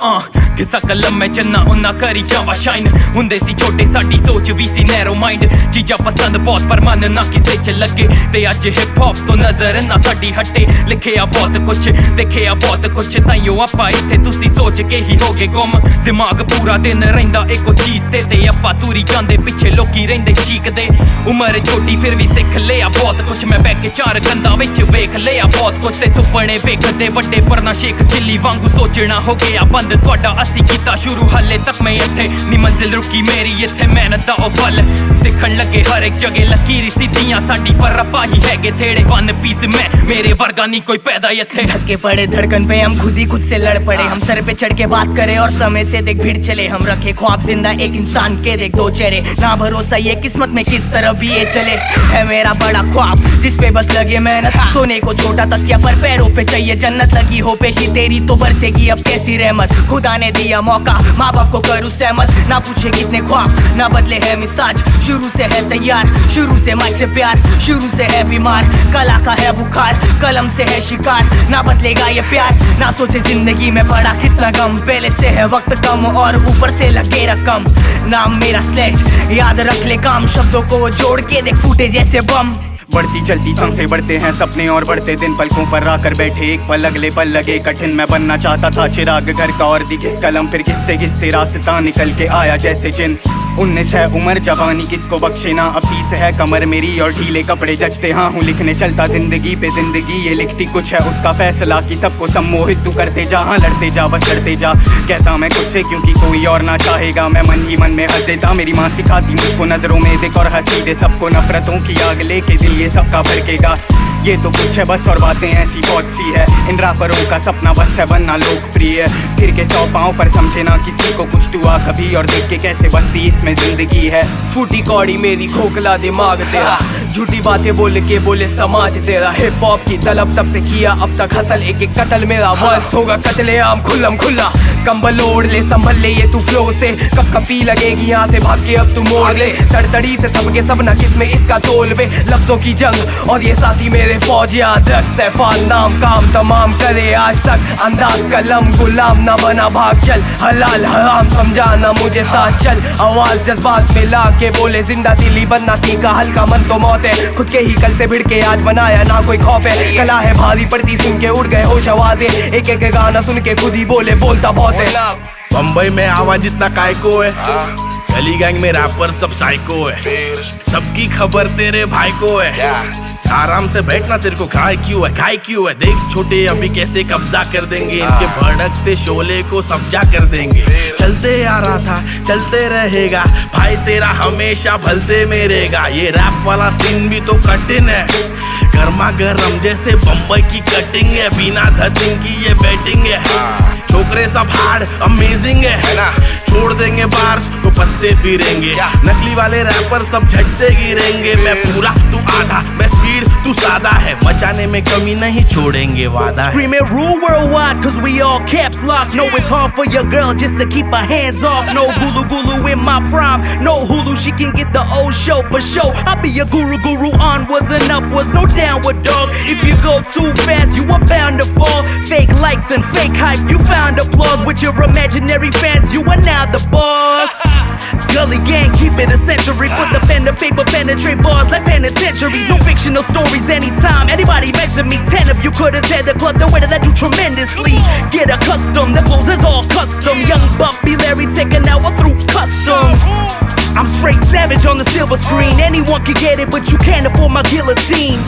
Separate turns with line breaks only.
Uh. ਕਿਸਾ ਕਲਮ ਮੈਂ ਚੰਨਾ ਉਹਨਾਂ ਕਰੀ ਜਾਵਾ ਸ਼ਾਈਨ ਹੁੰਦੇ ਸੀ ਛੋਟੇ, ਸਾਡੀ ਸੋਚ ਵੀ ਸੀ ਨੈਰੋ ਮਾਈਂਡ ਚੀਜ਼ਾਂ ਪਸੰਦ ਬਹੁਤ, ਪਰ ਮਨ ਨਾ ਕਿਸੇ ਚ ਲੱਗੇ। ਤੇ ਅੱਜ ਹਿਪ ਹੌਪ ਤੋਂ ਨਜ਼ਰ ਨਾ ਸਾਡੀ ਹਟੇ। ਲਿਖਿਆ ਬਹੁਤ ਕੁਛ, ਦੇਖਿਆ ਬਹੁਤ ਕੁਛ। ਤਾਈਓ ਆਪਾਂ ਇੱਥੇ, ਤੁਸੀਂ ਸੋਚ ਕੇ ਹੀ ਹੋਗੇ ਗੁੰਮ। ਦਿਮਾਗ ਪੂਰਾ ਦਿਨ ਰਹਿੰਦਾ ਇੱਕੋ ਚੀਜ਼ ਤੇ ਤੇ ਆਪਾਂ ਤੂਰੀ ਜਾਂਦੇ, ਪਿੱਛੇ ਲੋਕੀ ਰਹਿੰਦੇ ਚੀਕਦੇ। ਉਮਰ ਛੋਟੀ ਫਿਰ ਵੀ ਸਿੱਖ ਲਿਆ ਬਹੁਤ ਕੁਛ। ਮੈਂ ਬੈ ਕੇ ਚਾਰ ਕੰਧਾਂ ਵਿੱਚ ਵੇਖ ਲਿਆ ਬਹੁਤ ਕੁਛ। ਤੇ ਸੁਪਨੇ ਵੇਖਦੇ ਵੱਡੇ ਪਰਨਾ ਸ਼ੇਖ ਚਿੱਲੀ ਵਾਂਗੂ ਸੋਚਣਾ ਹੋ ਗਿਆ ਬੰਦ। ਤੁਹਾਡਾ ਅਸੀਂ ਕੀਤਾ ਸ਼ੁਰੂ ਹੱਲੇ ਤੱਕ ਮੈਂ ਇੱਥੇ ਨੀ ਮੰਜ਼ਿਲ ਰੁਕੀ ਮੇਰੀ ਇੱਥੇ ਮਿਹਨਤ ਦਾ ਉਹ ਫਲ ਦੇਖਣ ਲੱਗੇ ਹਰ ਇੱਕ ਜਗ੍ਹਾ ਲਕੀਰੀ ਸਿੱਧੀਆਂ ਸਾਡੀ ਪਰ ਰੱਪਾ ਹੀ ਹੈਗੇ ਥੇੜੇ ਵਨ ਪੀਸ ਮੈਂ ਮੇਰੇ ਵਰਗਾ ਨਹੀਂ ਕੋਈ ਪੈਦਾ ਇੱਥੇ
थके पड़े धड़कन पे हम खुद ही खुद से लड़ पड़े हम सर पे चढ़ के बात करें और समय से देख भीड़ चले हम रखे ख्वाब जिंदा एक इंसान के देख दो चेहरे ना भरोसा ये किस्मत में किस तरफ ये चले है मेरा बड़ा ख्वाब जिस पे बस लगे मेहनत सोने को छोटा तकिया पर पैरों पे चाहिए जन्नत लगी हो पेशी तेरी तो बरसेगी अब कैसी रहमत खुदा ने दिया मौका। माँ बाप को करूँ सहमत, ना पूछे कितने ख्वाब, ना बदले है मिसाज। शुरू से है तैयार, शुरू से माइक से प्यार, शुरू से है बीमार। कला का है बुखार, कलम से है शिकार, ना बदलेगा ये प्यार। ना सोचे ज़िंदगी में पड़ा कितना गम, पहले से है वक्त कम और ऊपर से लगे रकम। नाम मेरा स्लेज याद रख ले काम, शब्दों को जोड़ के देख फूटे जैसे बम।
बढ़ती चलती साँसें बढ़ते हैं सपने और बढ़ते दिन पलकों पर आकर बैठे। एक पल अगले पल लगे, कठिन मैं बनना चाहता था चिराग घर का। और दिखिस कलम फिर घिसते घिसते रास्ता निकल के आया जैसे जिन उन्नीस है उम्र, जवानी किसको बख्शे ना? अब तीस है कमर मेरी और ढीले कपड़े जचते। हाँ हूँ लिखने चलता ज़िंदगी पे ज़िंदगी। ये लिखती कुछ है उसका फैसला कि सबको सम्मोहित तू करते जा। हाँ लड़ते जा, बस लड़ते जा। कहता मैं खुद से क्योंकि कोई और ना चाहेगा। मैं मन ही मन में हंस देता। मेरी माँ सिखाती मुझको नज़रों में, देख और हँसी दे। सबको नफरतों की आग लेके दिल ये सबका भड़केगा। ये तो कुछ है, बस और बातें ऐसी बहुत सी है। इन रैपरों का सपना बस है, बनना लोकप्रिय फिर के सौ पाँव पर समझे ना किसी को कुछ दुआ कभी और देख के कैसे बसती इसमें ज़िंदगी है।
फूटी कौड़ी मेरी खोखला दिमाग तेरा। झूठी बातें बोल के बोले समाज तेरा। हिप हॉप की तलब तब से किया, अब तक हसल एक एक कत्ल मेरा बस होगा, कतले आम खुल्लम खुल्ला। कंबल ओढ़ ले, संभल ले ये तू फ्लो से। कब कपी लगेगी यहाँ से, भाग के अब तू मोड़ ले। तड़तड़ी से सबके सब ना किसमें इसका तोल बे। लफ्जों की जंग और ये साथी मेरे फौजिया ड्रग्स सैफान नाम काम तमाम करे आज तक। अंदाज कलम गुलाम ना बना भाग चल। हलाल हराम समझाना मुझे साथ चल। आवाज़ जज्बात मिला के बोले ज़िंदा दिली बनना सीखा। हल्का मन तो मौत है। खुद के ही कल से भिड़ के आज बनाया ना कोई खौफ है। कला है भारी पड़ती सुन के उड़ गए होश आवाज़ें। एक एक गाना सुन के खुद ही बोले बोलता बहुत है।
बम्बई में आवाज़ इतना कायको है। गली गैंग में रैपर सब साइको है। सबकी खबर तेरे भाई को है। आराम से बैठना तेरे को खाए क्यों है? खाए क्यों है? देख छोटे अभी कैसे कब्जा कर देंगे। इनके भड़कते शोले को सब्जा कर देंगे। चलते आ रहा था चलते रहेगा। भाई तेरा हमेशा भलते मेरेगा। ये रैप वाला सीन भी तो कठिन है। गर्मा गर्म जैसे बम्बई की कटिंग है बिना धतिंग की ये बैटिंग है। छोकरे सब हार्ड अमेजिंग है, ना? छोड़ देंगे बार्स तो पत्ते फिरेंगे। नकली वाले रैपर सब झट से गिरेंगे। मैं पूरा तू आधा मैं स्पीड तू सादा है मचाने में कमी नहीं छोड़ेंगे वादा है
Screaming rule worldwide, cause we all caps locked. Know it's hard for your girl just to keep her hands off. No gulu gulu in my prime. No Hulu, she can get the old show for show. I'll be a guru guru onwards and upwards. No downward dog. If you go too fast, you are bound to fall. Fake likes and fake hype. You found applause with your imaginary fans. You are now the boss. Gully gang, keep it a century. Put the pen to paper, penetrate bars like penitentiaries. No fictional stories anytime. Anybody mention me, ten of you couldn't tear the club. The way that I do tremendously. Get accustomed, the clothes is all custom. Young Buffy Larry taking out through customs. I'm straight savage on the silver screen. Anyone can get it, but you can't afford my guillotine.